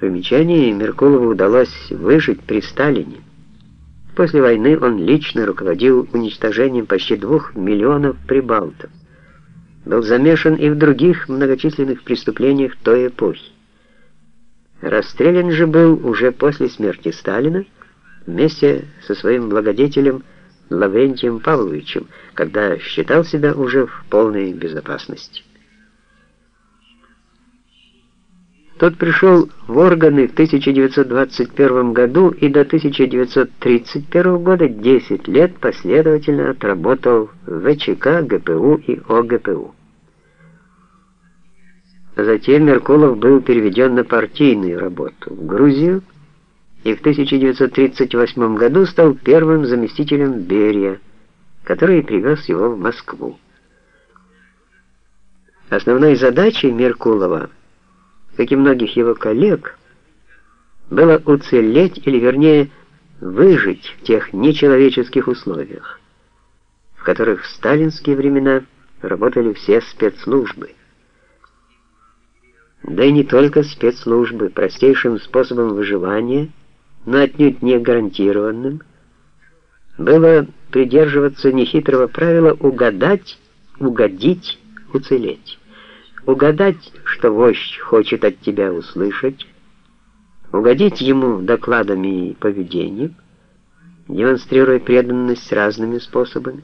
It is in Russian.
Примечание Меркулову удалось выжить при Сталине. После войны он лично руководил уничтожением почти двух миллионов прибалтов. Был замешан и в других многочисленных преступлениях той эпохи. Расстрелян же был уже после смерти Сталина вместе со своим благодетелем Лаврентием Павловичем, когда считал себя уже в полной безопасности. Тот пришел в органы в 1921 году и до 1931 года 10 лет последовательно отработал в ВЧК, ГПУ и ОГПУ. Затем Меркулов был переведен на партийную работу в Грузию и в 1938 году стал первым заместителем Берия, который привез его в Москву. Основной задачей Меркулова – как и многих его коллег, было уцелеть или, вернее, выжить в тех нечеловеческих условиях, в которых в сталинские времена работали все спецслужбы. Да и не только спецслужбы, простейшим способом выживания, но отнюдь не гарантированным, было придерживаться нехитрого правила угадать, угодить, уцелеть угадать, что вождь хочет от тебя услышать, угодить ему докладами и поведением, демонстрируя преданность разными способами,